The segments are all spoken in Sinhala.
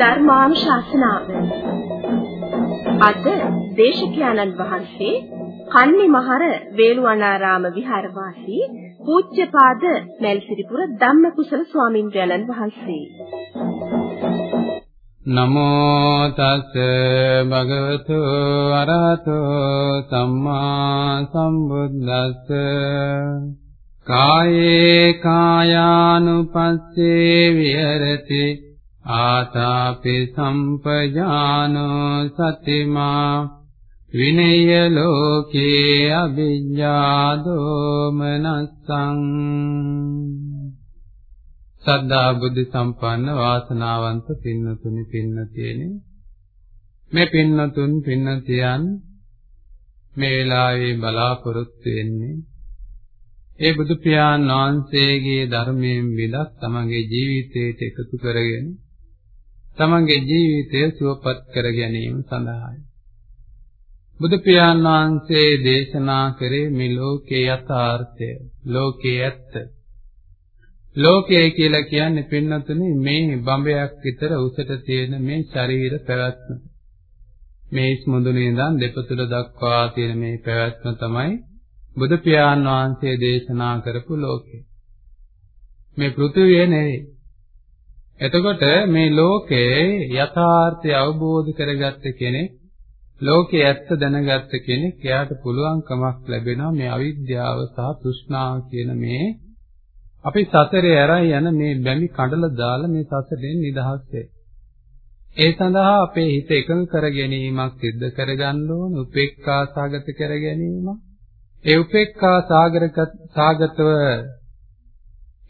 ධර්මානුශාසනාව. අද දේශකයන්න් වහන්සේ කන්නිමහර වේළුවනාරාම විහාරවාසී පූජ්‍යපාද මල්සිරිපුර ධම්මකුසල ස්වාමින්ද්‍රයන්න් වහන්සේ. නමෝ තස් භගවතු අරහතෝ සම්මා සම්බුද්දස්ස. කායේ කායානුපස්සේ විහෙරති. ආතාපි සම්පජානෝ සතිමා විනය ලෝකේ අවිජ්ජා දෝමනස්සං සද්ධා බුද්ධ සම්පන්න වාසනාවන්ත පින්නතුනි පින්නතියනි। මේ පින්නතුන් පින්නතියන් මේ වෙලාවේ බලාපොරොත්තු වෙන්නේ ඒ බුදු පියාණන් වහන්සේගේ ධර්මයෙන් විදක් තමන්ගේ ජීවිතයට එකතු කරගෙන තමන්ගේ ජීවිතය සුවපත් කර ගැනීම සඳහායි. බුදු පියාණන් වහන්සේ දේශනා කරේ මේ ලෝකේ යථාර්ථය, ලෝකේ ඇත්ත. ලෝකය කියලා කියන්නේ පින්නතුනේ මේ බඹයක් විතර උසට තියෙන මේ ශරීර පැවැත්ම. මේ ස්මුදුනේ ඉඳන් දෙපතුල දක්වා තියෙන මේ පැවැත්ම තමයි බුදු පියාණන් වහන්සේ දේශනා කරපු ලෝකය. මේ පෘථිවිය නෙවෙයි. එතකොට මේ ලෝකයේ යථාර්ථය අවබෝධ කරගත්ත කෙනෙක් ලෝකයේ ඇත්ත දැනගත්ත කෙනෙක් එයාට පුළුවන්කමක් ලැබෙනවා මේ අවිද්‍යාව සහ තෘෂ්ණාව කියන මේ අපි සසරේ ඇරයි යන මේ බැමි කඩල දාලා මේ සසරෙන් නිදහස් ඒ සඳහා අපේ හිත එකඟ කර ගැනීමක් සිද්ධ කරගන්න ඕන උපේක්ඛා සාගත කර ගැනීමක්. ඒ උපේක්ඛා සාගතව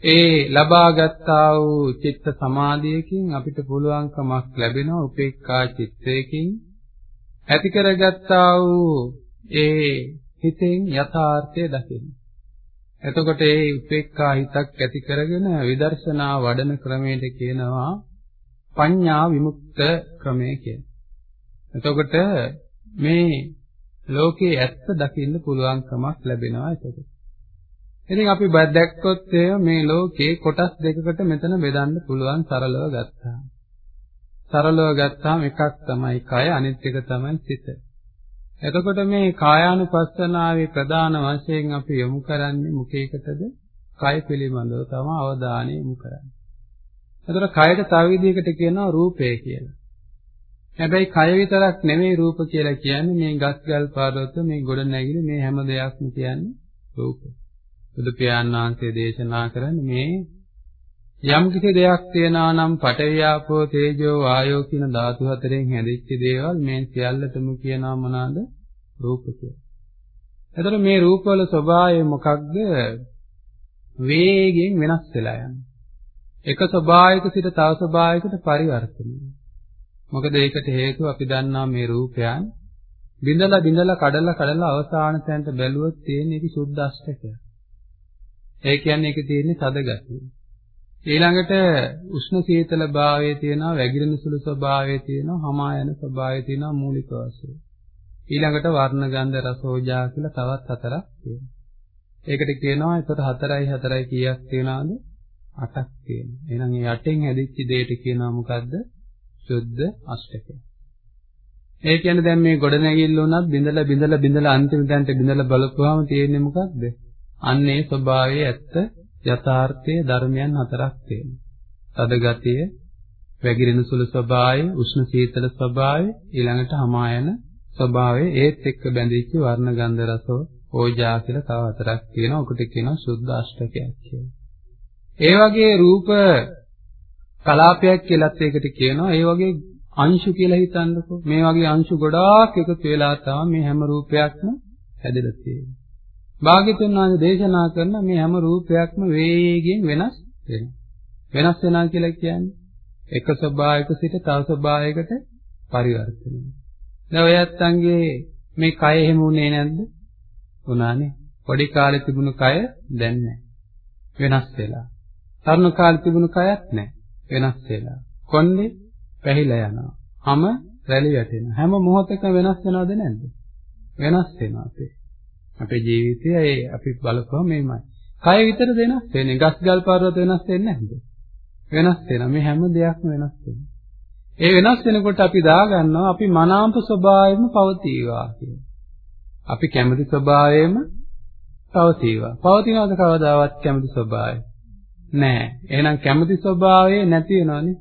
ඒ ලබාගත්තා වූ චිත්ත සමාධියකින් අපිට පුළුවන්කමක් ලැබෙනවා උපේක්ඛා චිත්තයකින් ඇති කරගත්තා වූ ඒ හිතෙන් යථාර්ථය දකින්න. එතකොට ඒ උපේක්ඛා හිතක් ඇති කරගෙන විදර්ශනා වඩන ක්‍රමයට කියනවා පඤ්ඤා විමුක්ත ක්‍රමය කියලා. එතකොට මේ ලෝකේ ඇත්ත දකින්න පුළුවන්කමක් ලැබෙනවා එතකොට. ඉතින් අපි දැක්කොත් මේ ලෝකේ කොටස් දෙකකට මෙතන බෙදන්න පුළුවන් සරලව ගත්තා. සරලව ගත්තාම එකක් තමයි කය අනිත් එක තමයි සිත. එතකොට මේ කායානුපස්සනාවේ ප්‍රධාන වශයෙන් අපි යොමු කරන්නේ මොකේකටද? කය පිළිබඳව තමයි අවධානය යොමු කරන්නේ. එතකොට කයට තව විදිහකට කියනවා රූපය කියලා. හැබැයි කය විතරක් නෙමෙයි රූප කියලා කියන්නේ මේ ගස් ගල් පර්වත මේ ගොඩ නැගිලි මේ හැම දෙයක්ම කියන්නේ රූප. බුදු පියාණන් වහන්සේ දේශනා කරන්නේ මේ යම් කිසි දෙයක් තියනවා නම් පඨවියාපෝ තේජෝ වායෝ කියන ධාතු හතරෙන් හැදිච්ච දේවල් මේ සියල්ලටම කියනවා මොනවාද? රූප කියලා. එතකොට මේ රූපවල ස්වභාවය මොකක්ද? වේගෙන් වෙනස් වෙලා යනවා. එක ස්වභාවයක සිට තව ස්වභාවයකට පරිවර්තනය. මොකද ඒකට හේතුව අපි දන්නා මේ රූපයන් බිඳලා බිඳලා කඩලා කඩලා අවසාන තැනට බැලුවොත් තියෙන එක සුද්ධ අෂ්ටකය. ඒ කියන්නේ ඒකේ තියෙන තද ගතිය. ඊළඟට උෂ්ණ සීතල භාවයේ තියෙනවා වැగిරෙන සුළු ස්වභාවයේ තියෙනවා හමා යන ස්වභාවයේ තියෙනවා මූලික වශයෙන්. ඊළඟට වර්ණ ගන්ධ රස ඕජා කියලා තවත් හතරක් තියෙනවා. ඒකට කියනවා ඒකට 4යි 4යි කීයක් තියනවද? 8ක් තියෙනවා. එහෙනම් මේ 8න් හැදිච්ච දෙයට කියනවා මොකද්ද? සුද්ධ අෂ්ටකය. ඒ කියන්නේ දැන් මේ ගොඩනැගිල්ල උනත් බිඳලා බිඳලා බිඳලා අන්තිම තැනට බිඳලා බලපුවාම තියෙන්නේ මොකක්ද? අන්නේ ස්වභාවයේ ඇත්ත යථාර්ථයේ ධර්මයන් හතරක් තියෙනවා. තද ගතිය, වැగిරෙන සුළු ස්වභාවය, උෂ්ණ සීතල ස්වභාවය, ඊළඟට හමා යන ස්වභාවය ඒත් එක්ක බැඳිච්ච වර්ණ ගන්ධ රස ඕජා කියලා තව හතරක් තියෙනවා. ඔකට කියනවා සුද්ධ අෂ්ටකයක් කියලා. ඒ වගේ රූප කලාපයක් කියලාත් ඒකට කියනවා. ඒ වගේ අංශු කියලා හිතන්නකෝ. මේ වගේ අංශු ගොඩාක් එකතු වෙලා තමයි මේ හැම රූපයක්ම හැදෙලා තියෙන්නේ. භාග්‍යතුන් වහන්සේ දේශනා කරන මේ හැම රූපයක්ම වේගයෙන් වෙනස් වෙනවා. වෙනස් වෙනවා කියලා කියන්නේ එක ස්වභාවයක සිට තව ස්වභාවයකට පරිවර්තනය වෙනවා. දැන් ඔය ඇත්තන්ගේ මේ කය එහෙම උනේ නැද්ද? උනානේ. පොඩි කාලේ තිබුණු කය දැන් නැහැ. වෙනස් වෙලා. තරුණ කාලේ තිබුණු කයත් නැහැ. වෙනස් වෙලා. කොණ්ඩේ පැහිලා යනවා. හැම රැලි වැටෙනවා. හැම මොහොතකම වෙනස් වෙනවද නැද්ද? වෙනස් වෙනවා අපේ. අපේ ජීවිතය ඒ අපි බලපුවා මේමයි. කය විතර වෙනස් වෙන්නේ. ගස් ගල් පර්වත වෙනස් වෙන්නේ නැද්ද? වෙනස් වෙනවා. මේ හැම දෙයක්ම වෙනස් වෙනවා. ඒ වෙනස් වෙනකොට අපි දාගන්නවා අපි මනාප ස්වභාවයෙන්ම පවතිවා කියලා. අපි කැමති ස්වභාවයෙන්ම පවතිවා. පවතිනවද කවදාවත් කැමති ස්වභාවය? නෑ. එහෙනම් කැමති ස්වභාවය නැති වෙනවනේ.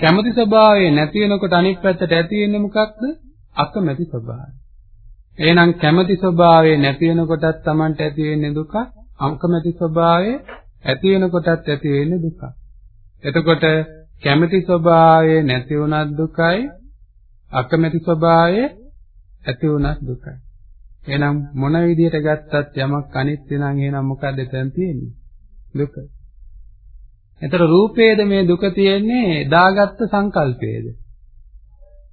කැමති ස්වභාවය නැති වෙනකොට අනිත් පැත්තට ඇති වෙන්නේ මොකක්ද? අකමැති ස්වභාවය. එහෙනම් කැමති ස්වභාවය නැති වෙනකොටත් Tamanට ඇති වෙන්නේ දුක. අකමැති ස්වභාවය ඇති වෙනකොටත් ඇති වෙන්නේ දුක. එතකොට කැමති ස්වභාවය නැති වුණත් දුකයි අකමැති ස්වභාවය ඇති වුණත් දුකයි. එහෙනම් මොන විදිහට ගත්තත් යමක් අනිත්‍ය නම් එහෙනම් මොකද එතන තියෙන්නේ? දුක. එතකොට රූපේද මේ දුක තියෙන්නේ දාගත්ත සංකල්පයේද?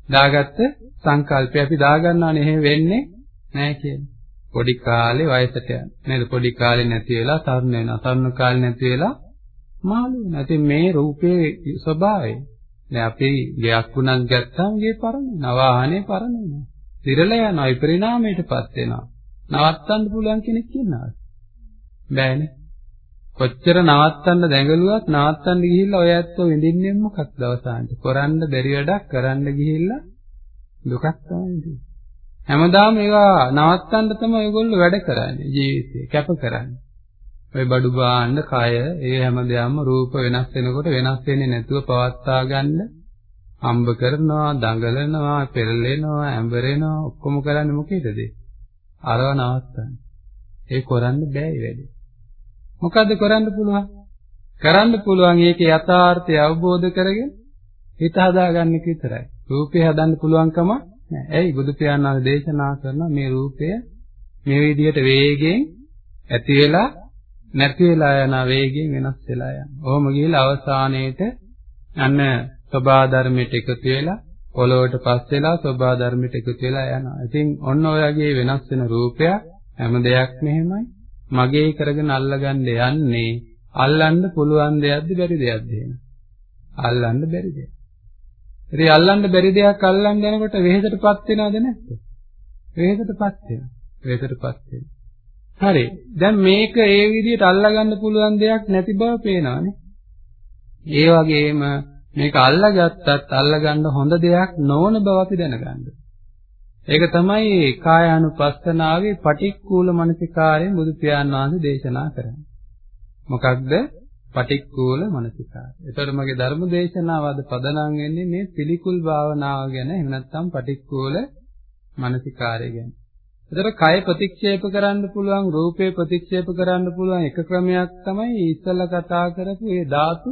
දාගත්ත සංකල්පය අපි දාගන්නවනේ එහෙම වෙන්නේ නැහැ කියන්නේ. පොඩි කාලේ වයසට යන. නේද? පොඩි කාලේ නැති වෙලා තරුණ වෙනවා. තරුණ කාලේ නැති වෙලා මාළු වෙනවා. ඉතින් මේ රූපේ ස්වභාවය. දැන් අපි ගයක් වුණත් ගත්තාම ගේ පරණ වෙනවා. වාහනේ පරණ වෙනවා. දිරලා යනවා. විපරිණාමයටපත් වෙනවා. නවත්තන්න පුළුවන් කෙනෙක් ඉන්නවද? බෑනේ. කොච්චර නවත්තන්න දැඟලුවත් නවත්තන්න ගිහිල්ලා ඔය ඇත්තෝ විඳින්නේ මොකක්ද අවසානට? කරන්න බැරි වැඩක් කරන්න ගිහිල්ලා දුකක් තමයි හැමදාම ඒවා නවත්තන්න තමයි ඒගොල්ලෝ වැඩ කරන්නේ ජීවිතේ කැප කරන්නේ. ඔය බඩු බාන්න කය ඒ හැමදේම රූප වෙනස් වෙනකොට වෙනස් වෙන්නේ නැතුව පවත්වා ගන්න හම්බ කරනවා, දඟලනවා, පෙරලෙනවා, ඇඹරෙනවා ඔක්කොම කරන්නේ මොකේදද? අරව නවත්තන්න. ඒ කරන්න බෑ වැඩේ. මොකද්ද කරන්න පුළුවන්? කරන්න පුළුවන් ඒකේ යථාර්ථය අවබෝධ කරගෙන හිත හදාගන්න එක විතරයි. රූපේ හදන්න පුළුවන්කම නැහැ. ඇයි බුදු පියාණන් වහන්සේ දේශනා කරන මේ රූපය මේ විදිහට වේගයෙන් ඇති වෙලා නැති වෙලා යන වේගයෙන් වෙනස් වෙලා යනවා. ඔහොම ගිහිල්ලා අවසානයේට අන්න සබා ධර්මයට එකතු වෙලා පොළොවට පස් වෙලා සබා ධර්මයට එකතු වෙලා යනවා. ඉතින් ඔන්න ඔයගේ වෙනස් වෙන රූපයක් හැම දෙයක් මෙහෙමයි. මගේ කරගෙන අල්ලගන්න යන්නේ අල්ලන්න පුළුවන් දෙයක්ද බැරි දෙයක්ද එහෙනම්? අල්ලන්න බැරි දෙයක්. ඉතින් අල්ලන්න බැරි දෙයක් අල්ලන්න යනකොට වෙහෙසටපත් වෙනවද නැද්ද? වෙහෙසටපත් වෙනවා. වෙහෙසටපත් වෙනවා. හරි. දැන් මේක ඒ විදිහට අල්ලගන්න පුළුවන් දෙයක් නැති බව පේනවානේ. ඒ වගේම මේක අල්ලගත්තත් අල්ලගන්න හොඳ දෙයක් නොවන බව අපි දැනගන්න. ඒක තමයි කායානුපස්සනාවේ පටික්කුල මනසිකාරයෙන් බුදු පියාණන් වහන්සේ දේශනා කරන්නේ. මොකක්ද? පටික්කුල මනසිකාරය. ඒතර මගේ ධර්ම දේශනාව අද පදනම් වෙන්නේ මේ පිළිකුල් භාවනාව ගැන එහෙම නැත්නම් පටික්කුල මනසිකාරය ගැන. ඒතර කය ප්‍රතික්ෂේප කරන්න පුළුවන් රූපේ ප්‍රතික්ෂේප කරන්න පුළුවන් එක ක්‍රමයක් තමයි ඉස්සෙල්ලා කතා කරපු ඒ ධාතු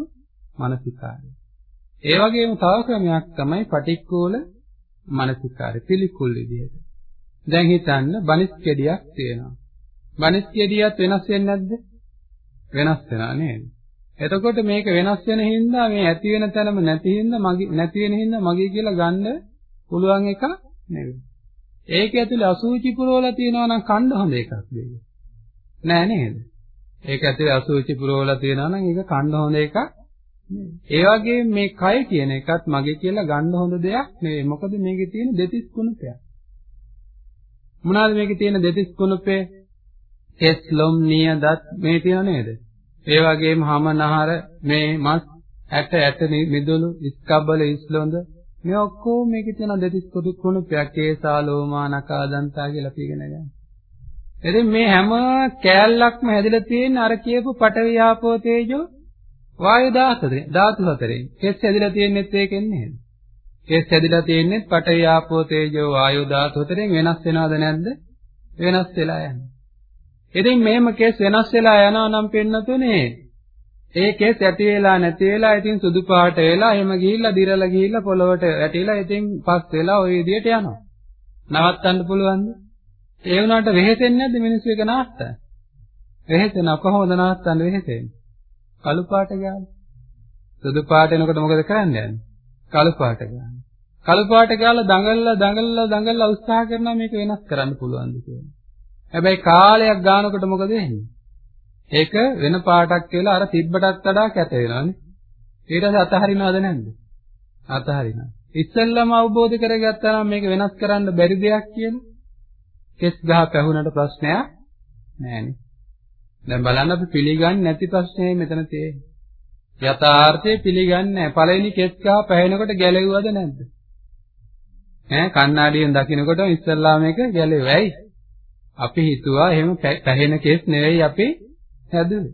මනසිකාරය. ඒ වගේම තව ක්‍රමයක් තමයි පටික්කුල මනසිකාරය පිළිකුල් විදිහට. දැන් හිතන්න බනිස් කෙඩියක් තියෙනවා. බනිස් කෙඩියත් වෙනස් වෙන්නේ නැද්ද? වෙනස් වෙනා නේද? එතකොට මේක වෙනස් වෙන හින්දා මේ ඇති වෙන තැනම නැති හින්දා මගේ නැති වෙන හින්දා මගේ කියලා ගන්න පුළුවන් එක නෙවෙයි. ඒක ඇතුලේ අසුචි පුරවලා තියෙනවා නම් කන්න හොඳ එකක් දෙක. නෑ නේද? ඒක ඇතුලේ අසුචි පුරවලා තියෙනවා නම් ඒක කන්න හොඳ එකක් ඒ වගේ මේ කය කියන එකත් මගේ කියලා ගන්න හොඳ දෙයක් නෙවෙයි. මොකද මේකේ තියෙන දෙතිස් කුණපයක්. මොනවාද මේකේ තියෙන දෙතිස් කුණපේ? කෙස් ලොම් නිය දත් මේ තියෙන නේද? ඒ වගේම හම නහර මේ මස් ඇට ඇට මිදුළු ස්කබ්බල ඉස්ලොඳ මේ ඔක්කොම මේකේ තියෙන දෙතිස් කුඩු කුණපයක් කේසා ලෝමා නකා දන්තා කියලා අපි ඉගෙන ගන්න. ඉතින් මේ හැම කෑල්ලක්ම හැදිලා තියෙන අර කියපු පඨවි ආපෝ තේජෝ වායු ධාතුනේ ධාතු හතරෙන්. කෙස් හැදිලා තියෙන්නෙත් ඒකෙන් නේද? කෙස් හැදිලා තියෙන්නෙත් පඨවි ආපෝ තේජෝ වායු ධාතු හතරෙන් වෙනස් වෙනවද නැද්ද? වෙනස් වෙලා යනවා. ඉතින් මේම කෙස් වෙනස් වෙලා යනවා නම් පෙන්නතුනේ ඒ කෙස් ඇති වෙලා නැති වෙලා ඉතින් සුදු පාට වෙලා එහෙම ගිහිල්ලා දිරලා ගිහිල්ලා පොළවට වැටිලා ඉතින් පස් වෙලා ওই විදියට යනවා. නවත්තන්න පුළුවන්ද? ඒ වුණාට වෙහෙසෙන්නේ නැද්ද මිනිස්සු එක නවත්තන්න? වෙහෙසෙන කොහොමද නවත්තන්න වෙහෙසෙන්නේ? කළු පාට ගාන. සුදු පාට එනකොට මොකද කරන්න යන්නේ? කළු පාට ගාන. කළු පාට ගාලා දඟලලා දඟලලා දඟලලා උත්සාහ කරනවා මේක වෙනස් කරන්න පුළුවන්ද කියලා. හැබැයි කාලයක් ගානකොට මොකද වෙන්නේ? ඒක වෙන පාටක් කියලා අර තිබ්බටත් වඩා කැත වෙනවානේ. ඊට පස්සේ අතහරිනවද නැද්ද? අතහරිනවා. ඉස්සෙල්ලම අවබෝධ කරගත්තා නම් මේක වෙනස් කරන්න බැරි දෙයක් කියලා. කෙස් ගහ පැහුනට ප්‍රශ්නයක් නෑනේ. දැන් බලන්න අපි පිළිගන්නේ නැති ප්‍රශ්නේ මෙතන තියෙන්නේ. යථාර්ථය පිළිගන්නේ නැහැ. පළවෙනි කෙස් ගහ පැහෙනකොට ගැලෙව්වද නැද්ද? ඈ කණ්ණාඩියෙන් දකින්නකොට ඉස්සල්ලා මේක ගැලෙව්වා. ඇයි? අපි හිතුවා එහෙම පැහෙන කෙස් නෙවෙයි අපි හැදුවේ.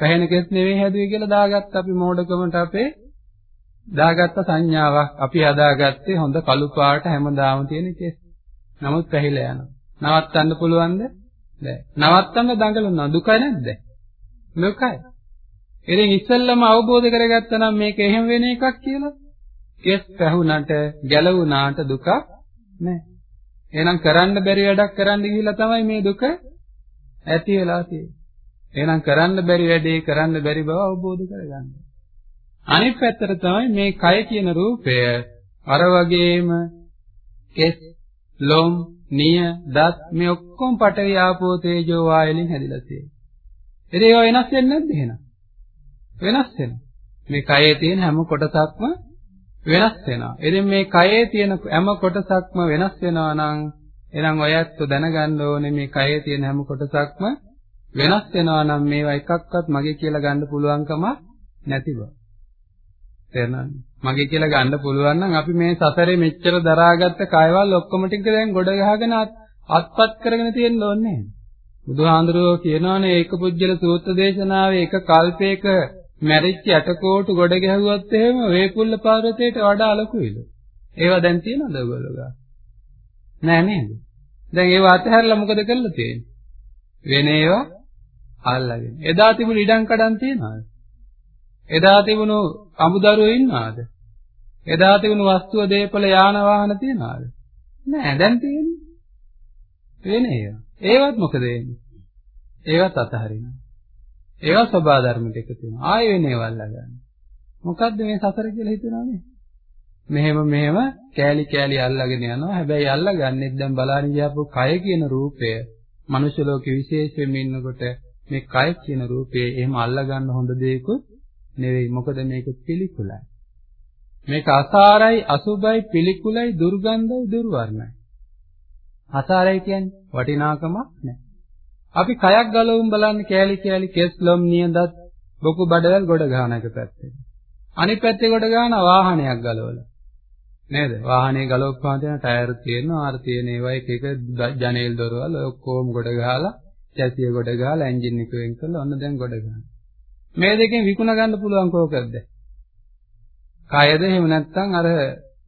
පැහෙන කෙස් නෙවෙයි හැදුවේ කියලා දාගත්ත අපි මෝඩකමට අපේ දාගත්ත සංඥාවක්. අපි හදාගත්තේ හොඳ කළු පාට හැමදාම තියෙන කෙස්. නමුත් පැහිලා යනවා. නවත්තන්න පුළුවන්ද? බැහැ. නවත්තන්න දඟලනවා. දුකයි නැද්ද? දුකයි. ඉතින් ඉස්සෙල්ලම අවබෝධ කරගත්තා නම් මේක එහෙම වෙන එකක් කියලා. කෙස් පැහුණට ගැලවුණාට දුකක් නැහැ. එහෙනම් කරන්න බැරි වැඩක් කරන්න ගිහිල්ලා තමයි මේ දුක ඇති වෙලා තියෙන්නේ. එහෙනම් කරන්න බැරි වැඩේ කරන්න බැරි බව අවබෝධ කරගන්න. අනිත් පැත්තට තමයි මේ කය කියන රූපය අර වගේම කෙස්, ලොම්, නිය, දත් මේ ඔක්කොම පටවි ආපෝ තේජෝ වායලින් හැදිලා තියෙනවා. ඉතින් ඒවා වෙනස් වෙන්නේ නැද්ද එහෙනම්? වෙනස් වෙනවා. මේ කයේ තියෙන හැම කොටසක්ම වෙනස් වෙනවා. ඉතින් මේ කයේ තියෙන හැම කොටසක්ම වෙනස් වෙනවා නම් එහෙනම් ඔයත් දැනගන්න ඕනේ මේ කයේ තියෙන හැම කොටසක්ම වෙනස් වෙනවා නම් මේවා එකක්වත් මගේ කියලා ගන්න පුළුවන්කම නැති බව. තේරෙනවද? මගේ කියලා ගන්න පුළුවන් නම් අපි මේ සසරේ මෙච්චර දරාගත්ත කයවල් ඔක්කොම ටික දැන් ගොඩ ගහගෙන අත්පත් කරගෙන තියෙන්න ඕනේ. බුදුහාඳුරෝ කියනවානේ ඒක පුජ්‍යල සූත්‍ර දේශනාවේ එක කල්පයක මැරිච්ච යටකෝටු ගොඩ ගැහුවත් එහෙම වේපුල්ල පර්වතයට වඩා ලොකුයිලු. ඒවා දැන් තියෙනවද ඔයගොල්ලෝ ගා? නෑ නේද? දැන් ඒව අතහැරලා මොකද කරලා තියෙන්නේ? වෙන ඒවා අල්ලගෙන. එදා තිබුණු ඉඩම් කඩම් තියනවාද? එදා තිබුණු අමුදරුවෝ ඉන්නවද? එදා තිබුණු වස්තුව දීපල යාන වාහන තියනවාද? නෑ දැන් තියෙන්නේ. වෙන ඒවා. ඒවත් මොකද වෙන්නේ? ඒවත් අතහරිනවා. ඒවා සබා ධර්මයට එකතු වෙනවා. ආයෙ වෙන ඒවා අල්ලගන්න. මොකද්ද මේ සසර කියලා හිතනවා මේ? මෙහෙම මෙහෙම කෑලි කෑලි අල්ලගෙන යනවා. හැබැයි අල්ලගන්නෙත් දැන් බලාගෙන ගියාපු කය කියන රූපය මනුෂ්‍ය ලෝකෙ විශේෂයෙන්ම ඉන්නකොට මේ කය කියන රූපේ එහෙම අල්ලගන්න හොඳ දෙයක්වත් නෙවෙයි. මොකද මේක පිළිකුලයි. මේක අසාරයි, අසුභයි, පිළිකුලයි, දුර්ගන්ධයි, දුර්වර්ණයි. අසාරයි කියන්නේ වටිනාකමක් නැහැ. අපි කයක් ගලවුම් බලන්න කෑලි කෑලි කෙස් ලොම් නියඳත් බොකු බඩවැල් ගොඩ ගන්න එක පැත්තේ. අනිත් පැත්තේ ගොඩ ගන්න වාහනයක් ගලවලා. නේද? වාහනේ ගලවපුවාම තියෙන ටයර් තියෙනවා, ආර තියෙන ඒවා එක එක ජනේල් දොරවල් ඔක්කොම ගොඩ ගහලා, චැසිය ගොඩ ගහලා, එන්ජින් එක වෙන් කරලා ඔන්න දැන් ගොඩ ගන්න. මේ දෙකෙන් විකුණ ගන්න පුළුවන් කෝකද? කයද එහෙම නැත්නම් අර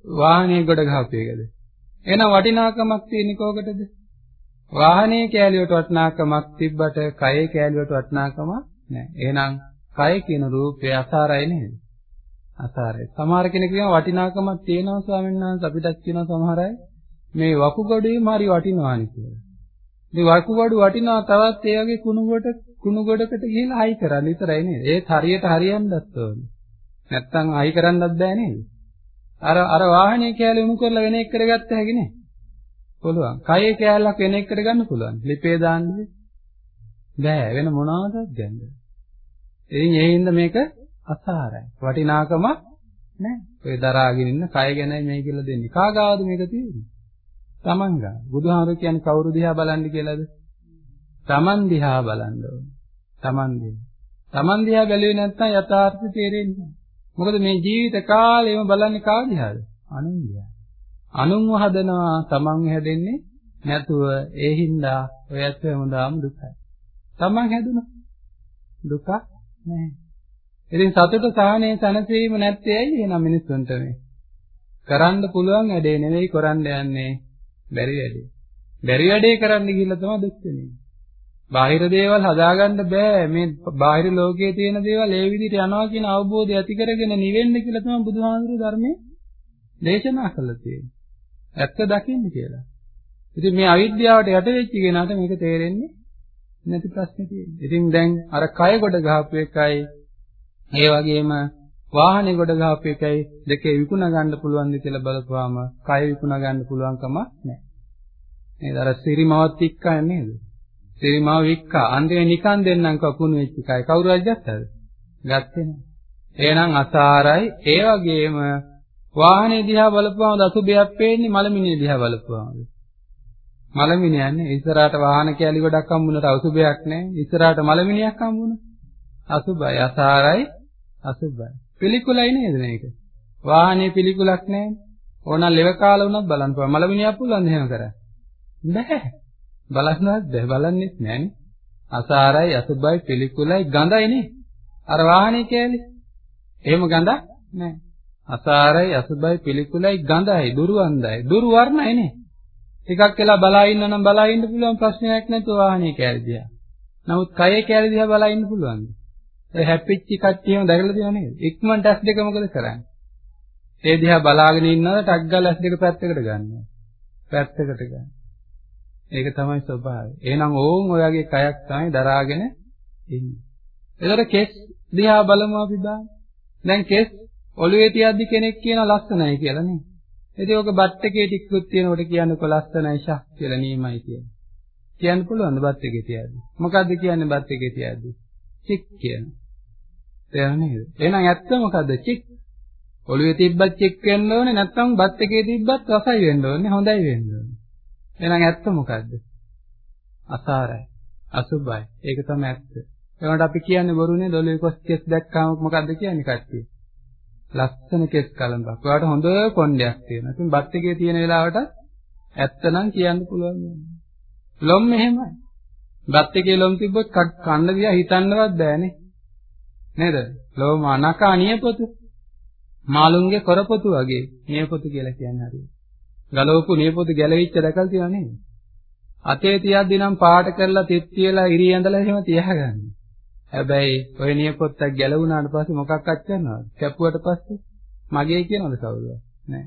වාහනේ ගොඩ ගහපු එකද? එහෙනම් වටිනාකමක් තියෙන්නේ කෝකටද? වාහනේ කෑලියට වටිනාකමක් තිබ්බට කයේ කෑලියට වටිනාකමක් නැහැ. එහෙනම් කය කියන රූපය අසාරයි නේද? අසාරයි. සමහර කෙනෙක් කියනවා වටිනාකමක් තියෙනවා ස්වාමීන් වහන්සේ අපිටත් කියනවා සමහර අය මේ වකුගඩුවේම හරි වටිනවානි කියලා. ඉතින් වකුගඩු වටිනවා තවත් ඒ වගේ කුණු කොට කුණු ගොඩකට ගිහිල්ලා හයි කරන්න විතරයි නේද? ඒත් හරියට හරියන්නත් ඕනේ. නැත්තම් හයි කරන්නත් බෑ නේද? අර අර වාහනේ කෑලි උණු කරලා වෙන එක කරගත්ත හැකි නේ. පුළුවන්. කයේ කෑල්ලක් වෙන එකට ගන්න පුළුවන්. ලිපේ දාන්නේ බෑ වෙන මොනවාද ගන්න. ඉතින් ඒ හින්දා මේක අසාරයි. වටිනාකම නෑ. ඔය දරාගෙන ඉන්න කය ගැනයි මේ කියලා දෙන්නේ. කාගාවද මේක තියෙන්නේ? Taman ගා. බුදුහාමුදුරු කියන්නේ කවුරු දිහා බලන්න කියලාද? Taman දිහා බලන්න ඕනේ. Taman දිහා. Taman දිහා බැලුවේ නැත්නම් යථාර්ථය තේරෙන්නේ නැහැ. මොකද මේ ජීවිත කාලෙම බලන්නේ කා දිහාද? අනුන් දිහා. අනුන්ව හදනවා තමන් හැදෙන්නේ නැතුව ඒ හින්දා ඔය ඇත්ත හැමදාම දුකයි. තමන් හැදුණා දුක නැහැ. ඉතින් සතුට සහනේ සනසීම නැත්තේ ඇයි එහෙනම් මිනිස්සුන්ට මේ? කරන්න පුළුවන් වැඩේ නෙවෙයි කරන්න යන්නේ බැරි වැඩේ. බැරි වැඩේ කරන්න ගිහිල්ලා තමයි දුක් වෙන්නේ. බාහිර දේවල් හදාගන්න බෑ මේ බාහිර ලෝකයේ තියෙන දේවල් ඒ විදිහට යනවා කියන අවබෝධය ඇති කරගෙන නිවෙන්න කියලා තමයි බුදුහාමුදුරුවෝ ධර්මයේ දේශනා කළා තියෙන්නේ. ඇත්ත දකින්න කියලා. ඉතින් මේ අවිද්‍යාවට යට වෙච්ච කෙනාට මේක තේරෙන්නේ නැති ප්‍රශ්නේ තියෙන්නේ. ඉතින් දැන් අර කය කොට ගහපු එකයි ඒ වගේම වාහනේ කොට ගහපු එකයි දෙකේ විකුණ ගන්න පුළුවන්ද කියලා බලපුවාම කය විකුණ ගන්න පුළුවන් කමක් නැහැ. නේද? අර සිරිමවත් එක්කා නේද? සිරිමව වික්කා අන්තිමේ නිකන් දෙන්නම් කකුණු වෙච්ච එකයි කවුරු හරි ගත්තද? ගත්තේ නැහැ. එහෙනම් අසාරයි ඒ වගේම වාහනේ දිහා බලපුවම අසුබයක් පේන්නේ මලමිනිය දිහා බලපුවම. මලමිනියන්නේ ඉස්සරහට වාහන කෑලි ගොඩක් හම්බුනට අසුබයක් නැහැ. ඉස්සරහට මලමිනියක් හම්බුණා. අසුබයි අසාරයි අසුබයි. පිළිකුලයි නේද මේක? වාහනේ පිළිකුලක් නැහැ. ඕනනම් ලෙව කාලා වුණත් බලන්න පුළුවන්. මලමිනියක් පුළුවන් එහෙම කරන්න. බෑ. බලන්නවත් බෑ. බලන්නෙත් නෑනේ. අසාරයි, අසුබයි, පිළිකුලයි, ගඳයි නේ. අර වාහනේ කෑලි. එහෙම ගඳක් නෑ. අසාරයි, අසුබයි, පිළිකුලයි, ගඳයි, දුර්වන්දයි. දුර්වර්ණයි නේ. ටිකක් වෙලා බලා ඉන්න නම් බලා ඉන්න පුළුවන් ප්‍රශ්නයක් නැතුව වාහනේ කෑලි දිහා. නමුත් කයේ කෑලි දිහා බලා ඉන්න පුළුවන්ද? ඒ හැප්පිච්ච කට්ටියම දැකලා තියෙනව නේද? ඉක්මනට ඇස් දෙක මොකද කරන්නේ? ඒ දිහා බලාගෙන ඉන්නවද ටක් ගාලා ඇස් දෙක පැත්තකට ගන්නවා. පැත්තකට ගන්න. ඒක තමයි ස්වභාවය. එහෙනම් ඕන් ඔයගේ කයක් තමයි දරාගෙන ඉන්නේ. එතකොට කෙස් දිහා බලමු අපි බලන්න. දැන් කෙස් ඔළුවේ තියද්දි කෙනෙක් කියන ලස්සනයි කියලා නේ. ඉතින් ඔක බත් එකේ ටිකකුත් තියෙනකොට කියන්නේ කො ලස්සනයි ෂක් කියලා නීමයි කියන්නේ. කියන්න පුළුවන්ද බත් එකේ තියද්දි? මොකද්ද කියන්නේ බත් එකේ තියද්දි? චික් කියන. තේරෙනවද? එහෙනම් ඇත්ත මොකද්ද? චික්. ඔළුවේ තිබ්බත් චික් වෙන්න ඕනේ නැත්නම් බත් එකේ තිබ්බත් රසයි වෙන්න ඕනේ හොඳයි වෙන්න ඕනේ. එහෙනම් ඇත්ත මොකද්ද? අසාරයි. අසුබයි. ඒක තමයි ඇත්ත. ඒකට අපි කියන්නේ බොරුනේ දොළුවේ කොස් කෙස් දැක්කාම මොකද්ද කියන්නේ කට්ටිය? ලස්සන කෙස් කලඹක්. ඔයාලට හොඳ කොණ්ඩයක් තියෙනවා. ඉතින් බත් එකේ තියෙන වෙලාවට ඇත්ත නම් කියන්න පුළුවන්. ලොම් එහෙමයි. බත් එකේ ලොම් තිබ්බොත් කන්න දිහා හිතන්නවත් බෑනේ. නේද? ලොම අනකා නියපොතු. මාළුන්ගේ කරපොතු වගේ නියපොතු කියලා කියන්නේ හරියට. ගලවපු නියපොතු ගැලවිච්ච දැකලා තියෙනව නේද? අතේ තියද්දි නම් පාට කරලා තෙත් තියලා ඉරි ඇඳලා එහෙම තියාගන්න. හැබැයි ඔය නියපොත්තක් ගැලවුණාට පස්සේ මොකක්වත් කරනවද? කැපුවට පස්සේ මගේ කියනවද කවුරුවත්? නෑ.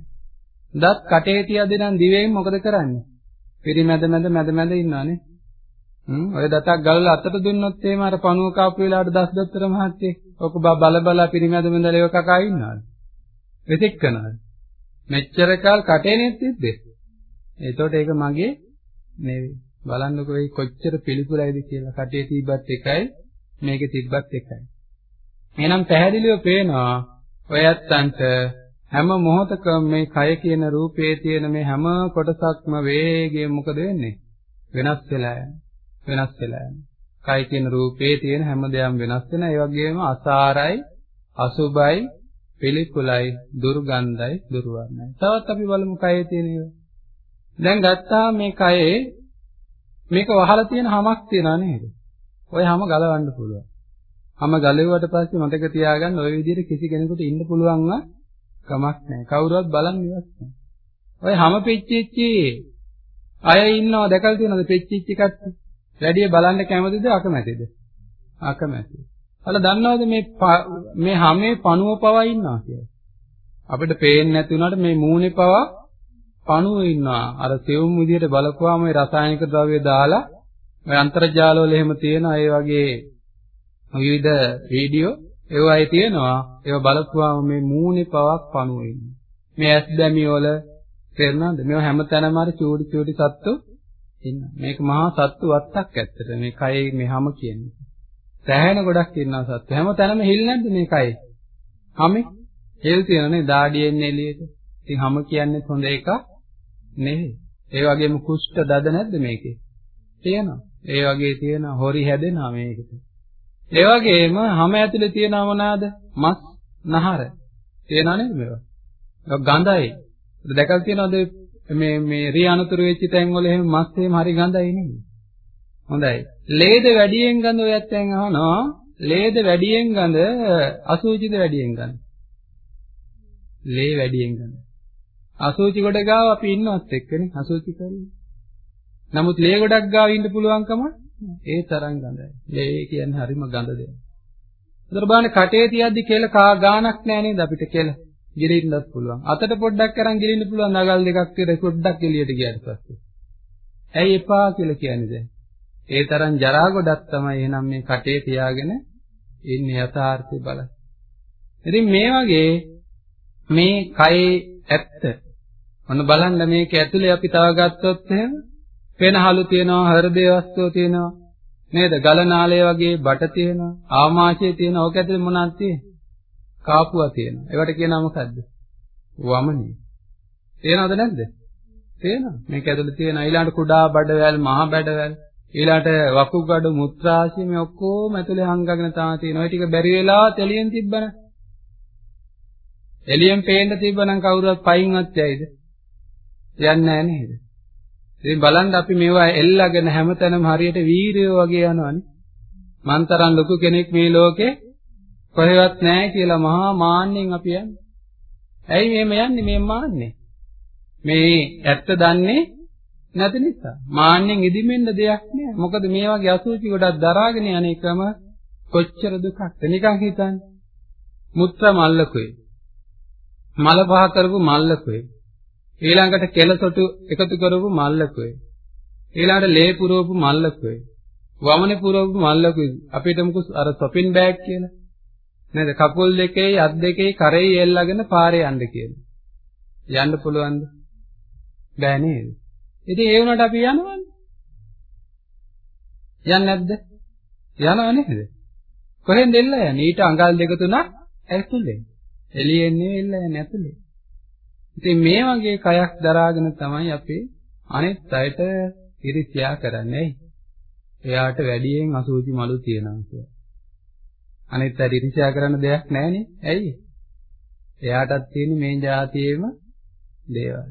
දත් කටේ තියද්දි නම් දිවෙන් මොකද කරන්නේ? පිරිමැද මැද මැද මැද ඉන්නවනේ. හ්ම් ඔය දතක් ගලලා අතට දුන්නොත් එහෙම අර පණුව කාපු වෙලාවට දස් දොස්තර මහත්තයෙක් ඔක බල බල පිරිමැද මැද ලේව කකා ඉන්නවද? වෙතික් කරනවද? මෙච්චර කාල කටේ නෙත් තිබ්බේ. එතකොට ඒක මගේ නෙවෙයි. බලන්නකෝ ඒ කොච්චර පිළිකුලයිද කියලා. කටේ තිබ්බත් එකයි මේකේ තිබ්බත් එකයි. එහෙනම් පැහැදිලිව පේනවා ඔයත්තන්ට හැම මොහොතකම මේ කය කියන රූපයේ තියෙන මේ හැම කොටසක්ම වේගයෙන් මොකද වෙන්නේ? වෙනස් වෙලා යනවා. වෙනස් වෙලා යනවා. කය කියන රූපයේ තියෙන හැම දෙයක්ම වෙනස් වෙනවා. ඒ වගේම අසාරයි, අසුබයි, පිළිකුලයි, දුර්ගන්ධයි, දුර්වර්ණයි. තවත් අපි බලමු කයේ තියෙන ඒවා. දැන් ගත්තා මේ කයේ මේක වහලා තියෙන හමක් තියනා නේද? ඔය හැම ගලවන්න පුළුවන්. හැම ගලෙව්වට පස්සේ මතක තියාගන්න ඔය විදිහට කිසි කෙනෙකුට ඉන්න පුළුවන්ව කමක් නැහැ. කවුරුවත් බලන් ඉවත් නැහැ. ඔය හැම පෙච්චිච්චි අය ඉන්නව දැකලා තියෙනවද පෙච්චිච්චි කට්ටිය? වැඩි බලන්න කැමතිද අකමැතිද? අකමැති. අල දන්නවද මේ මේ හැමේ පණුව පවා ඉන්නවා කියලා? අපිට පේන්නේ නැති වුණාට මේ මූණේ පවා පණුව ඉන්නවා. අර සෙවුම් විදිහට බලපුවාම ඒ රසායනික ද්‍රව්‍ය දාලා ඔය අන්තර්ජාලවල එහෙම තියෙන ඒ වගේ විවිධ වීඩියෝ ඒවයි තියෙනවා. ඒව බලපුවාම මේ මූණේ පවක් පණුව ඉන්නේ. මේ ඇස් දැමි වල තේරෙනවද? මේව හැමතැනම අර චූටි චූටි සත්තු ඉන්නවා. මේක මහා සත්තු වත්තක් ඇත්තට. මේ කයේ මේ හැම කියන්නේ. සෑහෙන ගොඩක් ඉන්නවා සත්තු. හැමතැනම හිල් නැද්ද මේ කයේ? හැමේ හිල් තියෙනනේ දාඩියෙන් එළියට. ඉතින් හැම කියන්නේ හොඳ එකක් නෙවෙයි. ඒ වගේම කුෂ්ඨ දද නැද්ද මේකේ? තියෙනවා. ඒ වගේ තියෙන හොරි හැදෙනවා මේකට. ඒ වගේම හැම ඇතුලේ තියෙනව මොනවාද? මස්, නහර. තියෙනව නේද මේවා? ගඳයි. දැකලා තියෙනවද මේ මේ රිය අනතුරු වෙච්ච තැන් වල එහෙම මස් එහෙම හරි ගඳයි නේද? හොඳයි. ලේද වැඩියෙන් ගඳ ඔය ඇත්තෙන් අහනවා. ලේද වැඩියෙන් ගඳ අසුචිද වැඩියෙන් ගඳ? ලේ වැඩියෙන් ගඳ. අසුචි කොට ගාව අපි ඉන්නවත් එක්කනේ අසුචි කරන්නේ. නමුත් ලේ ගොඩක් ගාව ඉන්න පුළුවන්කම ඒ තරම් ගඳයි. ලේ කියන්නේ හරිම ගඳ දෙයක්. ඒතර බලන්න කටේ තියද්දි කියලා කා ගානක් නෑ නේද අපිට කියලා. ගිලින්නත් පුළුවන්. අතට පොඩ්ඩක් අරන් ගිලින්න පුළුවන් නගල් දෙකක් විතර පොඩ්ඩක් එළියට ගියාට පස්සේ. ඇයි එපා කියලා කියන්නේ දැන්? ඒ තරම් ජරා ගොඩක් තමයි එහෙනම් මේ කටේ තියාගෙන ඉන්නේ යථාර්ථය බලන්න. ඉතින් මේ වගේ මේ කයේ ඇත්ත මොන බලන්න මේක ඇතුලේ අපි තව ගත්තොත් එහෙම පෙනහළු තියෙනවා හෘදය වස්තුව තියෙනවා. නේද? ගලනාලය වගේ බට තියෙනවා ආමාශය තියෙනවා. ඕක ඇතුලේ මොනවද තියෙන්නේ? කාපුවා තියෙනවා. ඒවට කියනවා මොකද්ද? වමනේ. තේනවද නැද්ද? තේනවා මේක ඇතුලේ තියෙන ඊළඟට කුඩා බඩවැල් මහා බඩවැල් ඊළඟට වකුගඩු මුත්‍රාශය මේ ඔක්කොම ඇතුලේ හංගගෙන තාම තියෙනවා. ඒ ටික බැරි වෙලා තෙලියෙන් තිබ්බන එළියෙන් පේන්න තිබ්බනම් කවුරුවත් පයින්වත් යයිද? යන්නේ නැහැ නේද? ඉතින් බලන්න අපි මේවා එල්ලගෙන හැමතැනම හරියට වීරයෝ වගේ යනවනේ. මන්තරන් ලොකු කෙනෙක් මේ ලෝකේ කොහෙවත් නැහැ කියලා මහා මාන්නෙන් අපි යන්නේ. ඇයි මෙහෙම යන්නේ මේ මාන්නේ? මේ ඇත්ත දන්නේ නැති නිසා. මාන්නෙන් ඉදිමෙන්න දෙයක් නෑ. මොකද මේ වගේ අසුචි ගොඩක් දරාගෙන යන එකම කොච්චර දුකක්ද නිකන් හිතන්න. මුත්‍රා මල්ලකුයි. මල පහ කරපු මල්ලකුයි. ඊළඟට කෙලසොටු එකතු කරපු මල්ලකුයි. ඊළඟට ලේ පුරවපු මල්ලකුයි. වමනේ පුරවපු මල්ලකුයි. අපිට මොකද අර shopping bag කියලා. නේද? කකුල් දෙකේ අත් දෙකේ කරේ එල්ලගෙන පාරේ යන්න කියලා. යන්න පුළුවන්ද? බෑ නේද? ඉතින් ඒ වුණාට අපි යනවනේ. යන්නේ නැද්ද? යනව නේද? කොහෙන්ද එල්ල යන්නේ? ඊට අඟල් දෙක තුනක් ඇතුලේ. එළියෙන් නෙවෙයි එල්ල යන්නේ ඇතුලේ. ඉතින් මේ වගේ කයක් දරාගෙන තමයි අපි අනිත් අයට ඉරිසියා කරන්නේ. එයාට වැඩියෙන් අසුචි මලු තියෙනවා කියලා. අනිත් අයට ඉරිසියා කරන්න දෙයක් නැහැනේ. ඇයි? එයාටත් තියෙන මේ જાතියේම දේවල්.